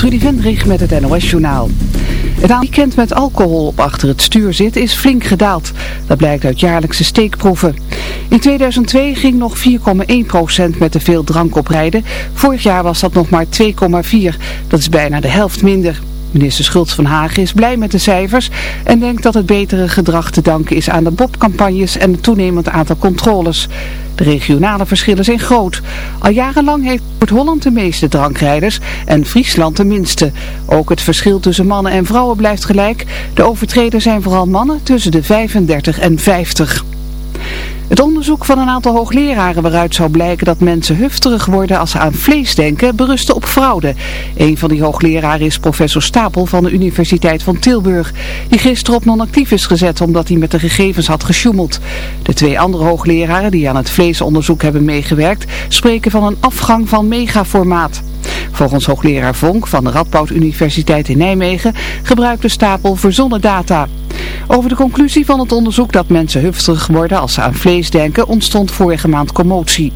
Trudy Vendrich met het NOS-journaal. Het aantal weekend met alcohol op achter het stuur zit is flink gedaald. Dat blijkt uit jaarlijkse steekproeven. In 2002 ging nog 4,1% met te veel drank oprijden. Vorig jaar was dat nog maar 2,4%. Dat is bijna de helft minder. Minister Schultz van Hagen is blij met de cijfers en denkt dat het betere gedrag te danken is aan de BOP-campagnes en het toenemend aantal controles. De regionale verschillen zijn groot. Al jarenlang heeft Noord-Holland de meeste drankrijders en Friesland de minste. Ook het verschil tussen mannen en vrouwen blijft gelijk. De overtreders zijn vooral mannen tussen de 35 en 50. Het onderzoek van een aantal hoogleraren waaruit zou blijken dat mensen hufterig worden als ze aan vlees denken, berustte op fraude. Een van die hoogleraren is professor Stapel van de Universiteit van Tilburg, die gisteren op non-actief is gezet omdat hij met de gegevens had gesjoemeld. De twee andere hoogleraren die aan het vleesonderzoek hebben meegewerkt, spreken van een afgang van megaformaat. Volgens hoogleraar Vonk van de Radboud Universiteit in Nijmegen gebruikt de stapel verzonnen data. Over de conclusie van het onderzoek dat mensen hufterig worden als ze aan vlees denken ontstond vorige maand commotie.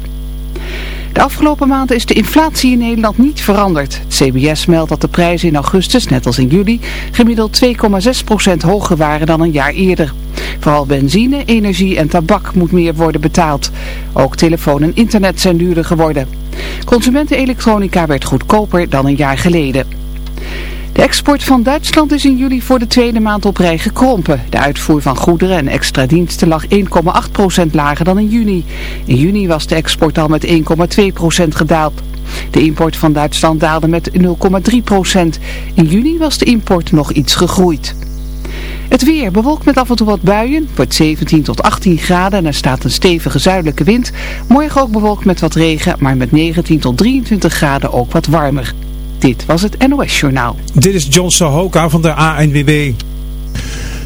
De afgelopen maanden is de inflatie in Nederland niet veranderd. Het CBS meldt dat de prijzen in augustus, net als in juli, gemiddeld 2,6% hoger waren dan een jaar eerder. Vooral benzine, energie en tabak moet meer worden betaald. Ook telefoon en internet zijn duurder geworden. Consumentenelektronica werd goedkoper dan een jaar geleden. De export van Duitsland is in juli voor de tweede maand op rij gekrompen. De uitvoer van goederen en extra diensten lag 1,8% lager dan in juni. In juni was de export al met 1,2% gedaald. De import van Duitsland daalde met 0,3%. In juni was de import nog iets gegroeid. Het weer bewolkt met af en toe wat buien, wordt 17 tot 18 graden en er staat een stevige zuidelijke wind. Morgen ook bewolkt met wat regen, maar met 19 tot 23 graden ook wat warmer. Dit was het NOS Journaal. Dit is John Sahoka van de ANWB.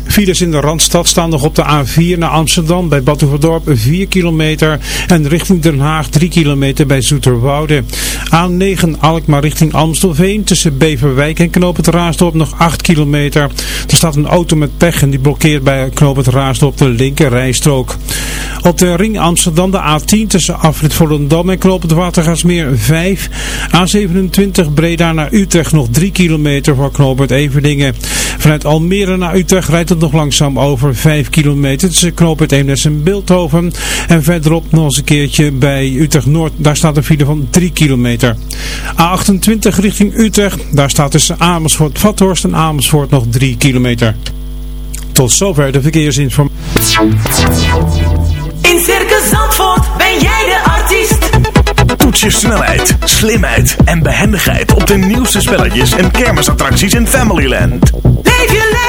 Files in de Randstad staan nog op de A4 naar Amsterdam bij Batuverdorp 4 kilometer en richting Den Haag 3 kilometer bij Zoeterwoude. A9 Alkmaar richting Amstelveen tussen Beverwijk en Knoop nog 8 kilometer. Er staat een auto met pech en die blokkeert bij Knoop de linker rijstrook. Op de ring Amsterdam de A10 tussen Afrit Volendam en Knoop het Watergasmeer 5. A27 Breda naar Utrecht nog 3 kilometer voor Knoop Everdingen. Vanuit Almere naar Utrecht rijdt het nog langzaam over 5 kilometer tussen Knoop het Eemnes en Beeldhoven. En verderop nog eens een keertje bij Utrecht Noord. Daar staat een file van 3 kilometer. A28 richting Utrecht. Daar staat tussen Amersfoort, Vathorst en Amersfoort nog 3 kilometer. Tot zover de verkeersinformatie. In Circus Zandvoort ben jij de artiest. Toets je snelheid, slimheid en behendigheid op de nieuwste spelletjes en kermisattracties in Familyland. Leef je lekker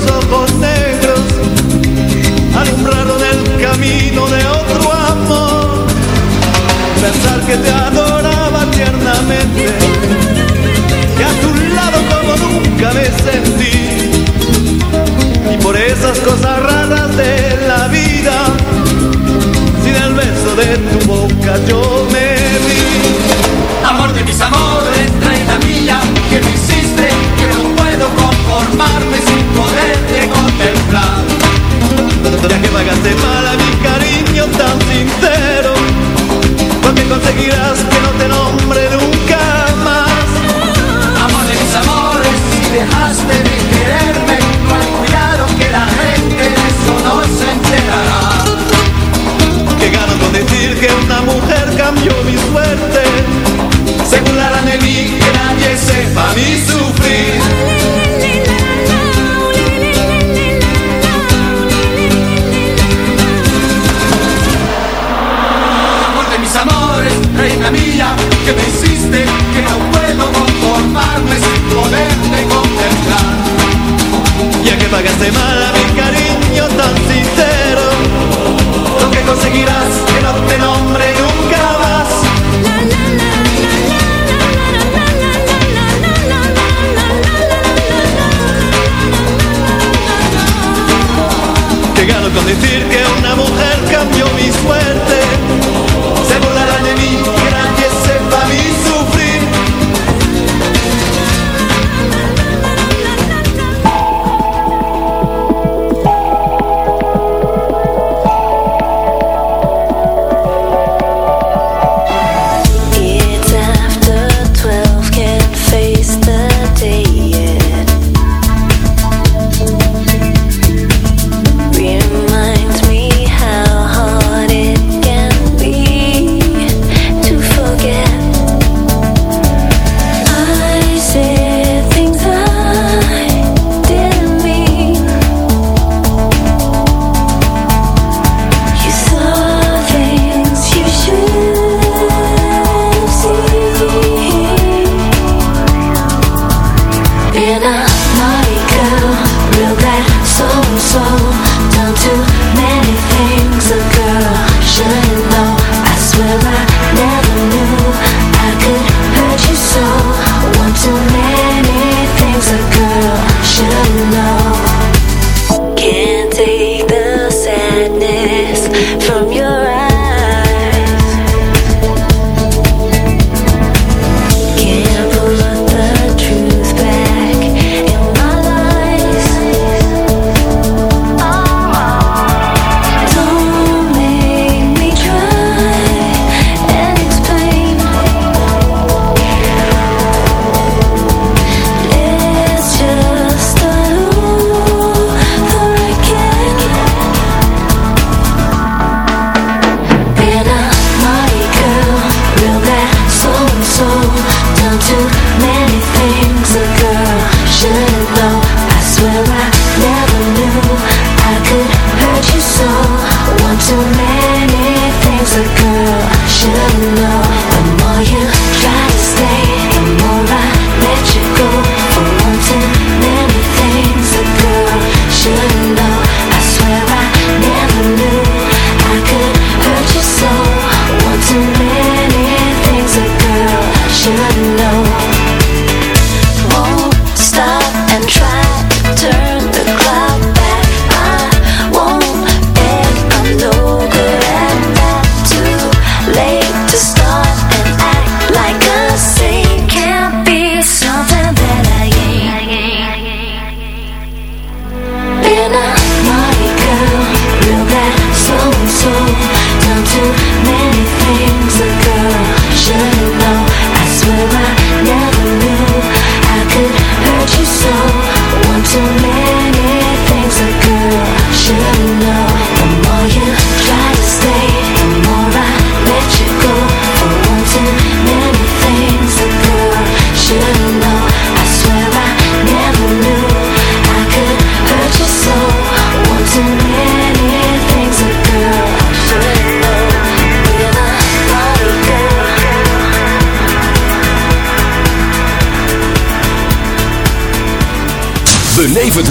ojos negros alumbraron el camino de otro amor. Pensar que te adoraba tiernamente, que a tu lado como nunca me sentí. Y por esas cosas raras de la vida, sin el beso de tu boca yo me vi. Amor de mis amores mentiras pagaste mal.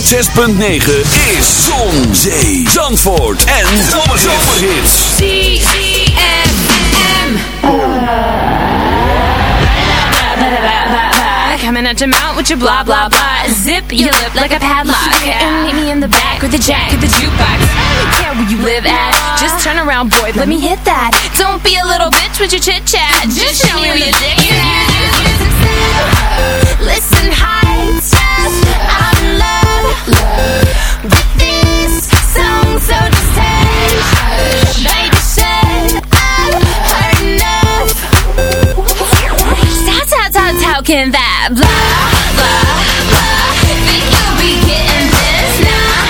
106.9 is Zon, Zee, Zandvoort en Zomerhits. Coming at your mouth with your blah blah blah. Zip your lip like a padlock. And meet me in the back with the jack of the jukebox. I don't care where you live at. Just turn around, boy. Let me hit that. Don't be a little bitch with your chit chat. Just show me where your dick is at. Listen, hi, I'm talking that blah, blah, blah. Think you'll be getting this? Nah,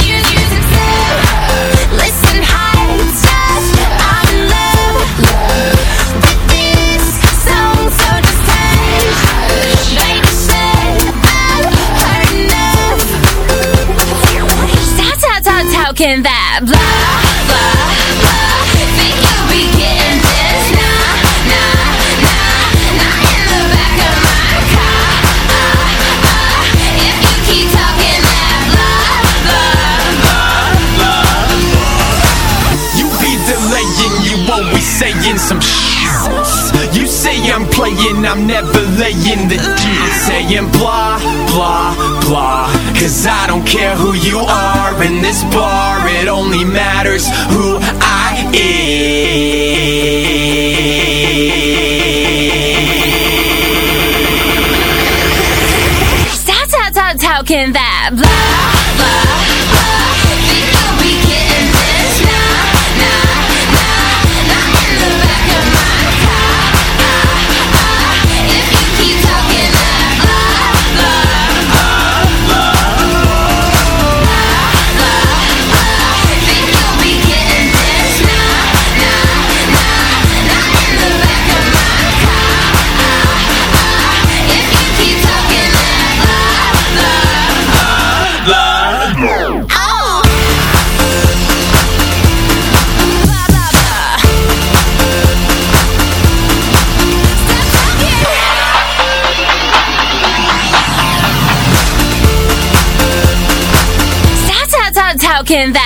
stop that blah, blah, blah. Think you'll be getting this? Nah, nah, nah, not in the back of my car. If you keep talking that blah, blah, blah. You be delaying, you always saying some shit. Playing, I'm never laying the deal. Saying blah, blah, blah. Cause I don't care who you are in this bar, it only matters who I am. Stop, stop, stop talking that blah. weekend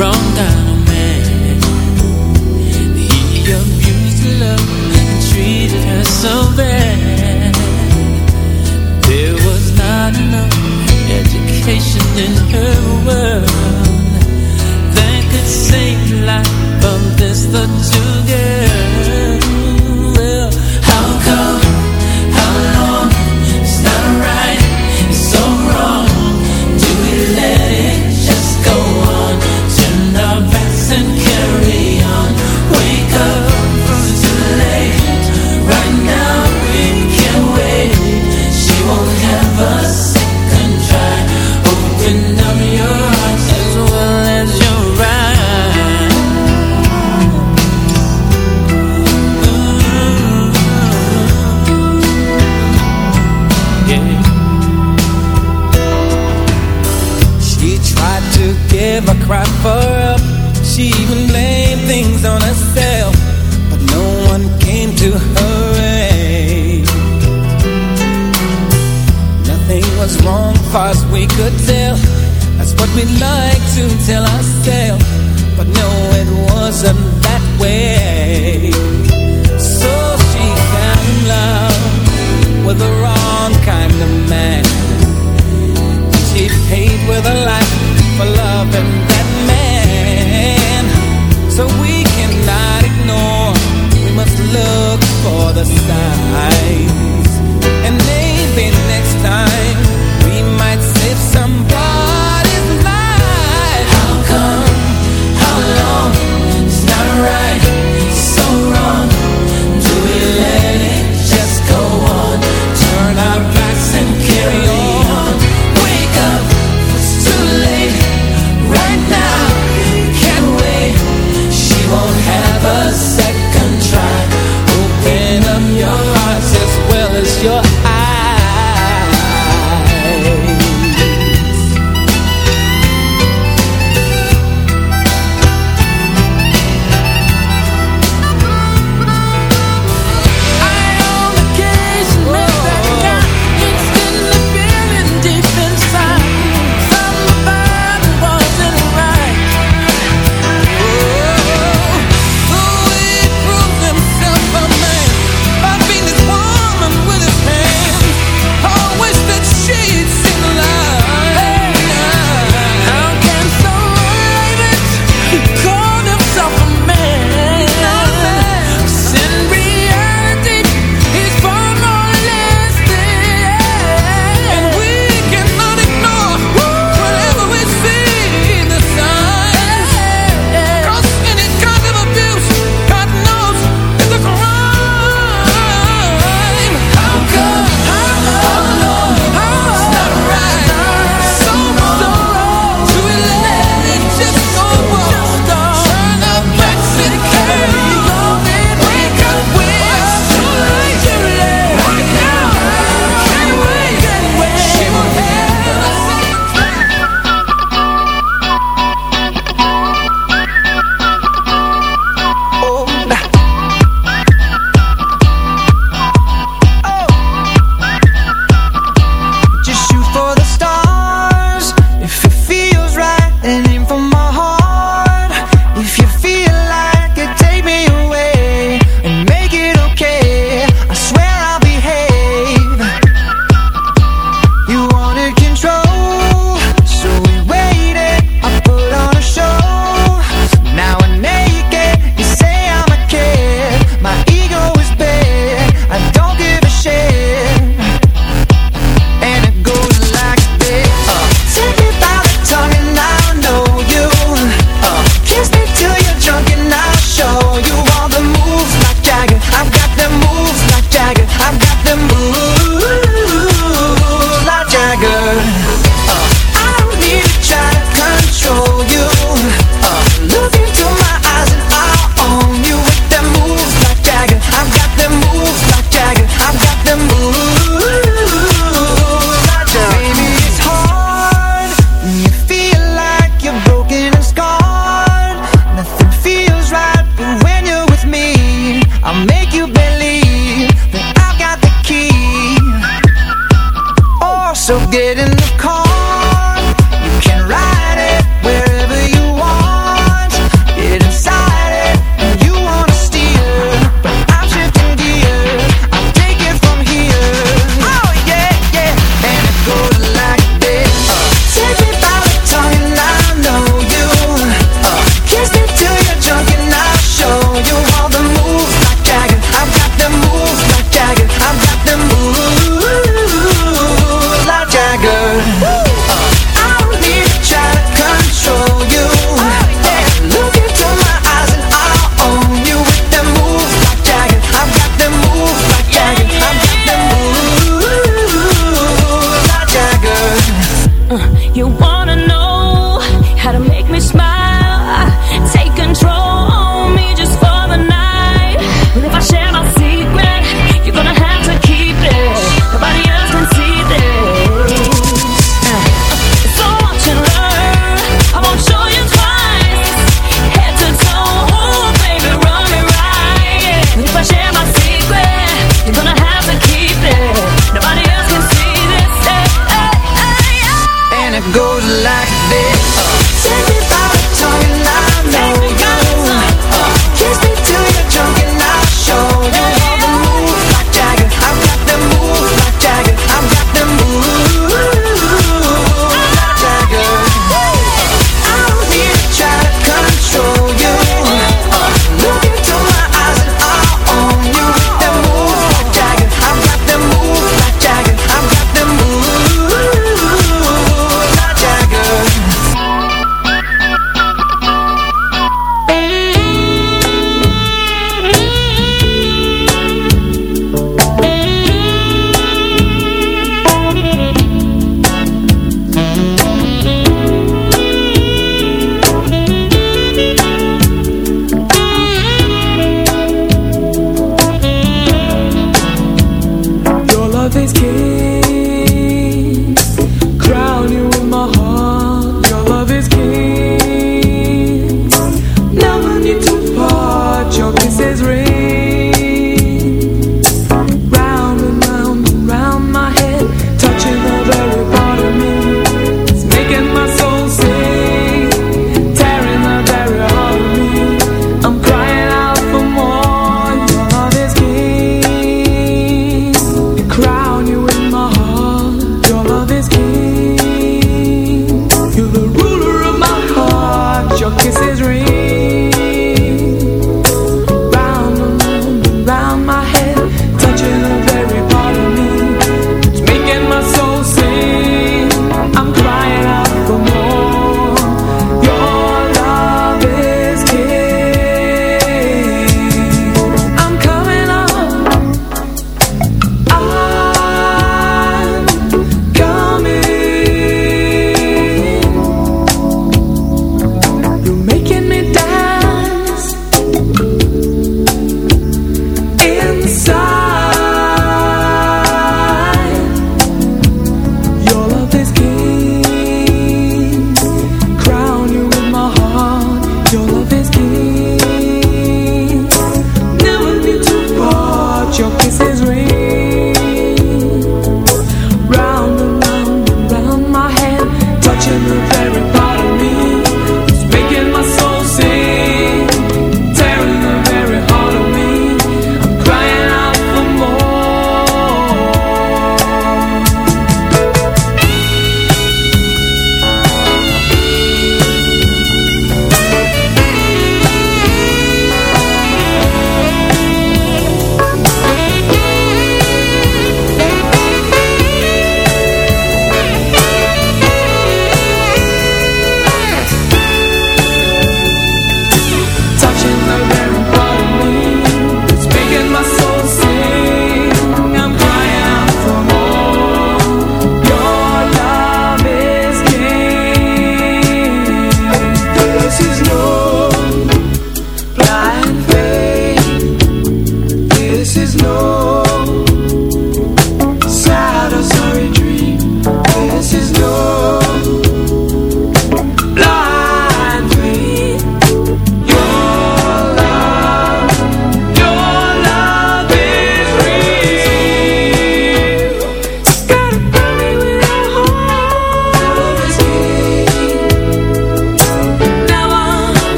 wrong time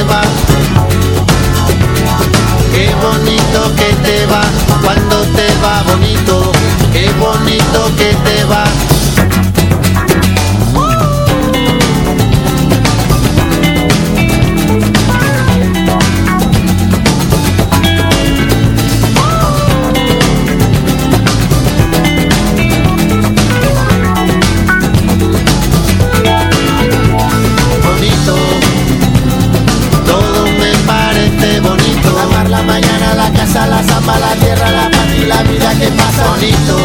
Te. Qué bonito que te va cuando te va bonito, qué bonito que te va. La casa, la tierra, la paz y la vida que pasa bonito.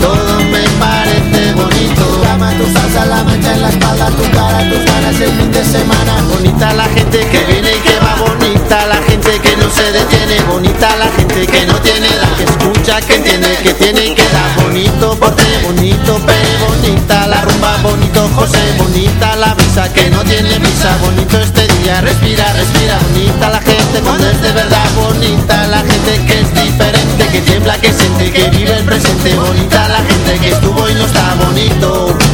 Todo me parece bonito. Tu cama, tu salsa, la mancha en la espalda, tu cara, tus ganas el fin de semana. Bonita la gente que viene y que va, bonita la gente que no se detiene, bonita la gente que no tiene edad, que escucha, que entiende, que tiene y que da. Bonito porte, bonito pe, bonita la rumba, bonito José, bonita la brisa que no tiene brisa, bonito este día, respira, respira, bonita la gente cuando es de verdad, bonita la gente que es diferente, que tiembla, que siente, que vive el presente, bonita la gente que estuvo y no está bonito.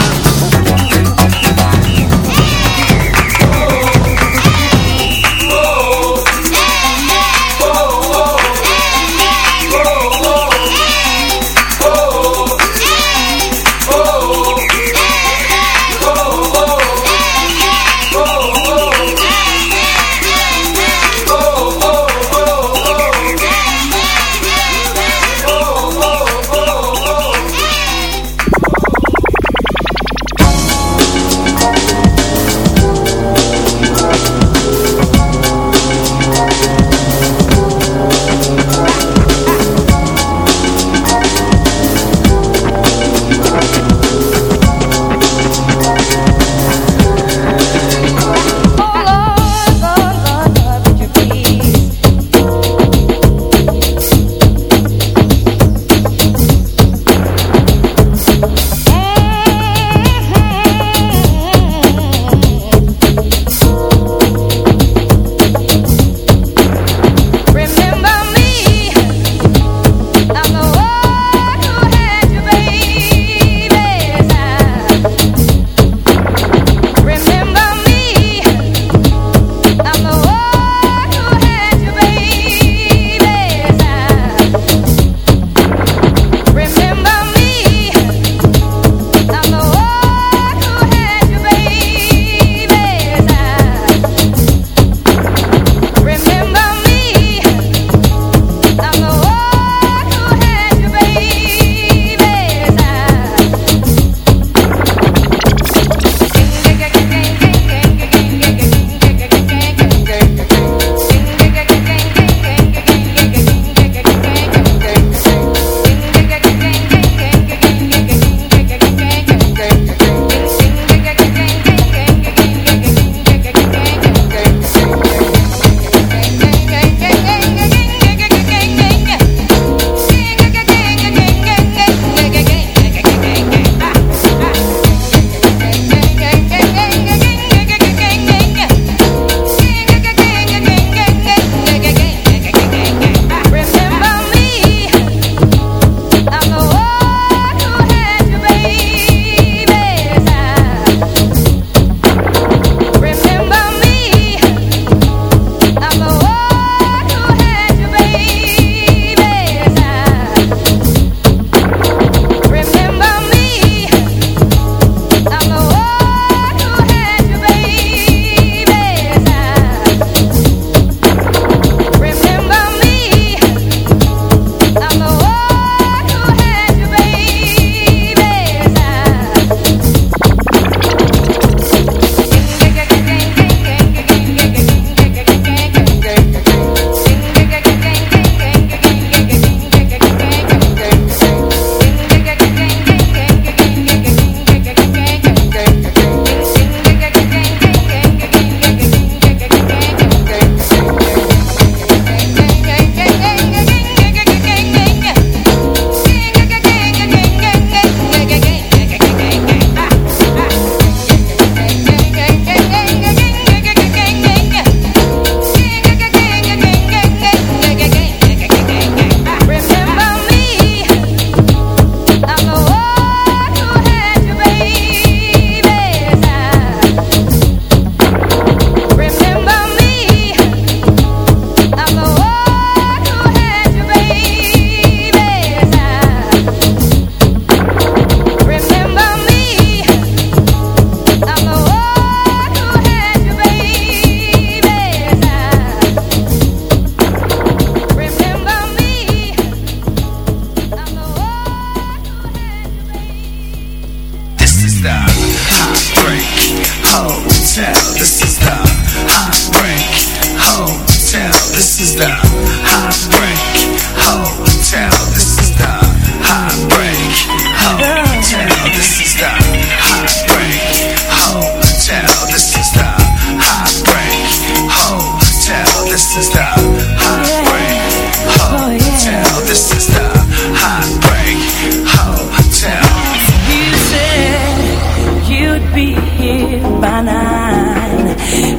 By nine.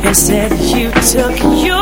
And said you took your